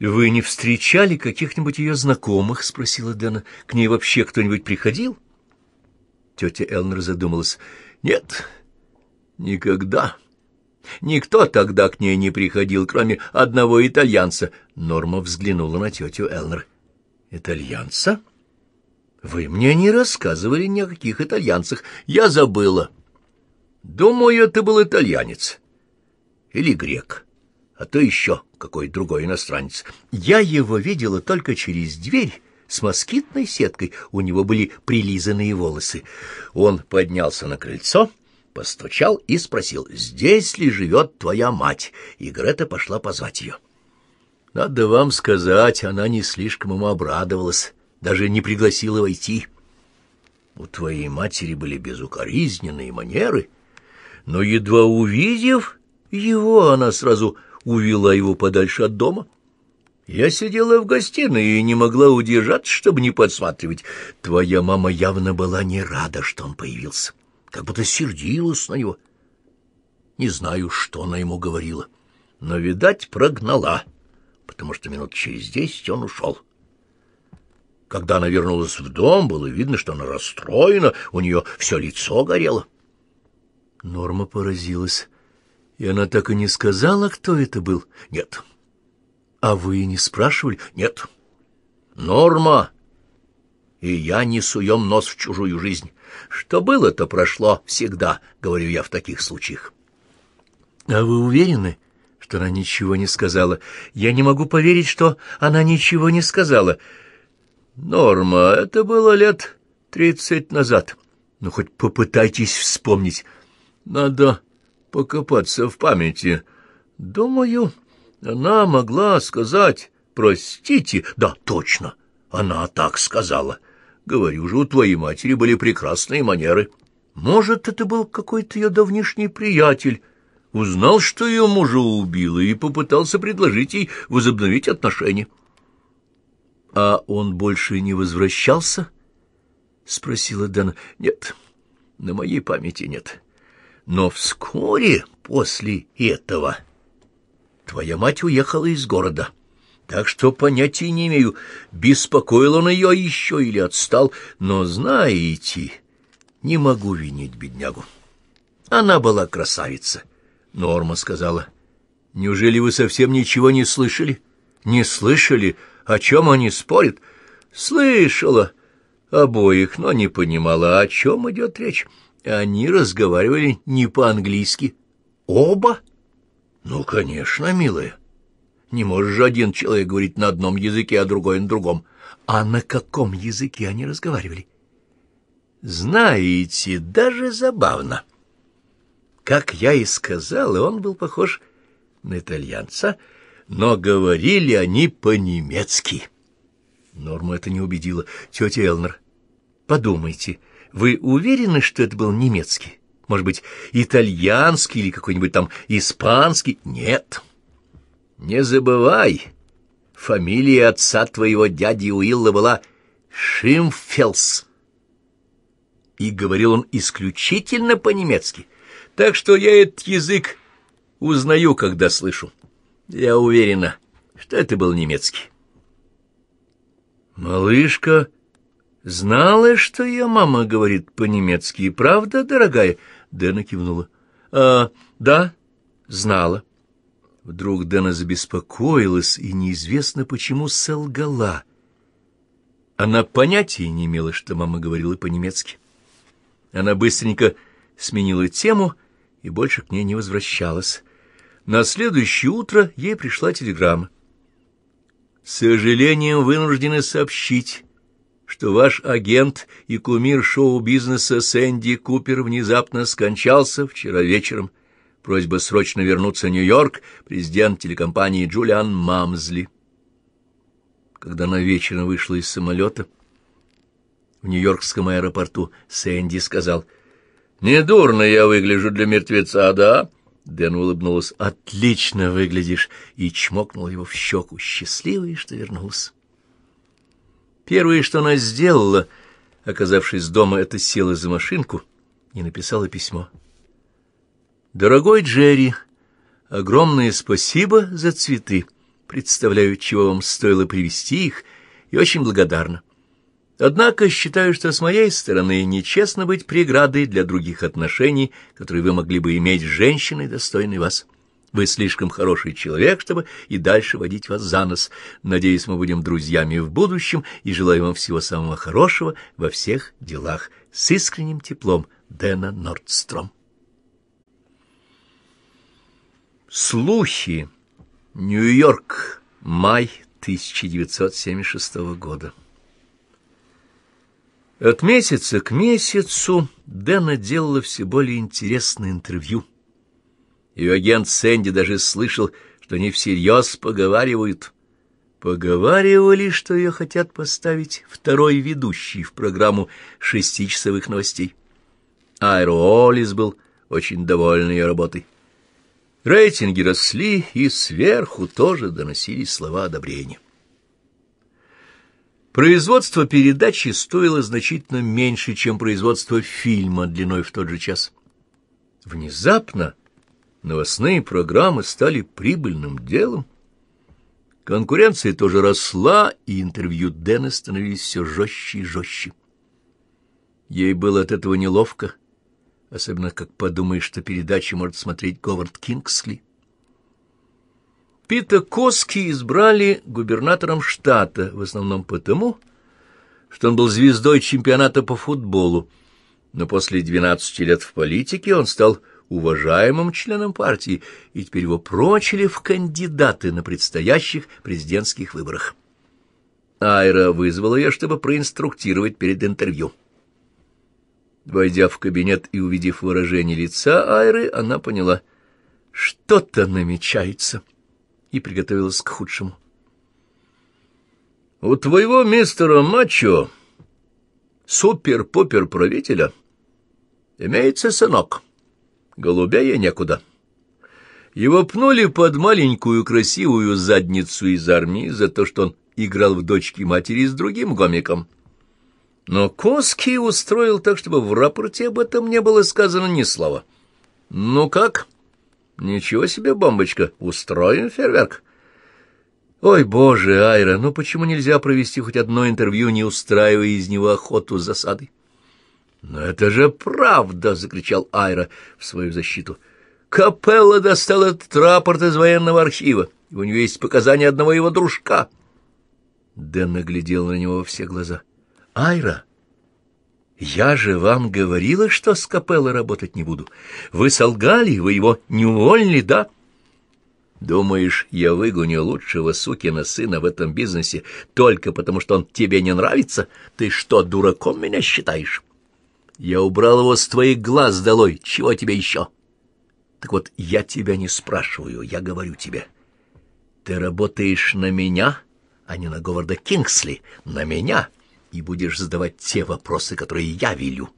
«Вы не встречали каких-нибудь ее знакомых?» — спросила Дэна. «К ней вообще кто-нибудь приходил?» Тетя Элнер задумалась. «Нет, никогда. Никто тогда к ней не приходил, кроме одного итальянца». Норма взглянула на тетю Элнер. «Итальянца? Вы мне не рассказывали ни о каких итальянцах. Я забыла. Думаю, это был итальянец. Или грек» а то еще какой другой иностранец. Я его видела только через дверь с москитной сеткой, у него были прилизанные волосы. Он поднялся на крыльцо, постучал и спросил, здесь ли живет твоя мать, и Грета пошла позвать ее. Надо вам сказать, она не слишком ему обрадовалась, даже не пригласила войти. У твоей матери были безукоризненные манеры, но, едва увидев его, она сразу увела его подальше от дома. Я сидела в гостиной и не могла удержаться, чтобы не подсматривать. Твоя мама явно была не рада, что он появился, как будто сердилась на него. Не знаю, что она ему говорила, но, видать, прогнала, потому что минут через десять он ушел. Когда она вернулась в дом, было видно, что она расстроена, у нее все лицо горело. Норма поразилась. И она так и не сказала, кто это был? Нет. А вы не спрашивали? Нет. Норма. И я не суем нос в чужую жизнь. Что было, то прошло всегда, говорю я в таких случаях. А вы уверены, что она ничего не сказала? Я не могу поверить, что она ничего не сказала. Норма, это было лет тридцать назад. Ну, хоть попытайтесь вспомнить. Надо покопаться в памяти. Думаю, она могла сказать «простите». Да, точно, она так сказала. Говорю же, у твоей матери были прекрасные манеры. Может, это был какой-то ее давнишний приятель. Узнал, что ее мужа убило, и попытался предложить ей возобновить отношения. — А он больше не возвращался? — спросила Дана. — Нет, на моей памяти нет. — но вскоре после этого твоя мать уехала из города. Так что понятия не имею, беспокоил он ее еще или отстал, но, знаете, не могу винить беднягу. Она была красавица. Норма сказала, неужели вы совсем ничего не слышали? Не слышали, о чем они спорят? Слышала обоих, но не понимала, о чем идет речь. Они разговаривали не по-английски. Оба? Ну, конечно, милая. Не может же один человек говорить на одном языке, а другой на другом. А на каком языке они разговаривали? Знаете, даже забавно. Как я и сказал, он был похож на итальянца, но говорили они по-немецки. Норму это не убедило. Тетя Элнер, подумайте, вы уверены, что это был немецкий? Может быть, итальянский или какой-нибудь там испанский? Нет. Не забывай, фамилия отца твоего дяди Уилла была Шимфелс. И говорил он исключительно по-немецки. Так что я этот язык узнаю, когда слышу. Я уверена, что это был немецкий. Малышка Знала, что ее мама говорит по-немецки, правда, дорогая? Дэна кивнула. А, да, знала. Вдруг Дэна забеспокоилась и неизвестно почему солгала. Она понятия не имела, что мама говорила по-немецки. Она быстренько сменила тему и больше к ней не возвращалась. На следующее утро ей пришла телеграмма. «С сожалением вынуждены сообщить» что ваш агент и кумир шоу-бизнеса Сэнди Купер внезапно скончался вчера вечером. Просьба срочно вернуться в Нью-Йорк, президент телекомпании Джулиан Мамзли. Когда она вечером вышла из самолета в Нью-Йоркском аэропорту, Сэнди сказал, «Недурно я выгляжу для мертвеца, да?» Дэн улыбнулась. «Отлично выглядишь!» и чмокнул его в щеку, счастливый, что вернулся. Первое, что она сделала, оказавшись дома, это села за машинку и написала письмо. «Дорогой Джерри, огромное спасибо за цветы. представляю, чего вам стоило привести их, и очень благодарна. Однако считаю, что с моей стороны нечестно быть преградой для других отношений, которые вы могли бы иметь с женщиной, достойной вас. Вы слишком хороший человек, чтобы и дальше водить вас за нос. Надеюсь, мы будем друзьями в будущем и желаю вам всего самого хорошего во всех делах. С искренним теплом, Дэна Нордстром. Слухи. Нью-Йорк. Май 1976 года. От месяца к месяцу Дэна делала все более интересные интервью. Ее агент Сэнди даже слышал, что они всерьез поговаривают. Поговаривали, что ее хотят поставить второй ведущий в программу шестичасовых новостей. Айро Олис был очень доволен ее работой. Рейтинги росли, и сверху тоже доносились слова одобрения. Производство передачи стоило значительно меньше, чем производство фильма длиной в тот же час. Внезапно новостные программы стали прибыльным делом. Конкуренция тоже росла, и интервью Дэна становились все жестче и жестче. Ей было от этого неловко, особенно как подумаешь, что передачи может смотреть Говард Кингсли. Пита Коски избрали губернатором штата, в основном потому, что он был звездой чемпионата по футболу, но после 12 лет в политике он стал уважаемым членом партии, и теперь его прочили в кандидаты на предстоящих президентских выборах. Айра вызвала ее, чтобы проинструктировать перед интервью. Войдя в кабинет и увидев выражение лица Айры, она поняла, что-то намечается — и приготовилась к худшему. — У твоего мистера Мачо, супер-пупер-правителя, имеется сынок. Голубее некуда. Его пнули под маленькую красивую задницу из армии за то, что он играл в дочки матери с другим гомиком. Но Коски устроил так, чтобы в рапорте об этом не было сказано ни слова. «Ну как?» Ничего себе, бомбочка, устроим фейерверк. Ой, боже, Айра, ну почему нельзя провести хоть одно интервью, не устраивая из него охоту с засадой? Но это же правда, закричал Айра в свою защиту. Капелла достал этот рапорт из военного архива, у него есть показания одного его дружка. Дэн наглядел на него во все глаза. Айра, «Я же вам говорила, что с капеллой работать не буду. Вы солгали, вы его не уволили, да?» «Думаешь, я выгоню лучшего сукина сына в этом бизнесе только потому, что он тебе не нравится? Ты что, дураком меня считаешь? Я убрал его с твоих глаз долой. Чего тебе еще?» «Так вот, я тебя не спрашиваю, я говорю тебе. Ты работаешь на меня, а не на Говарда Кингсли. На меня!» и будешь задавать те вопросы, которые я велю.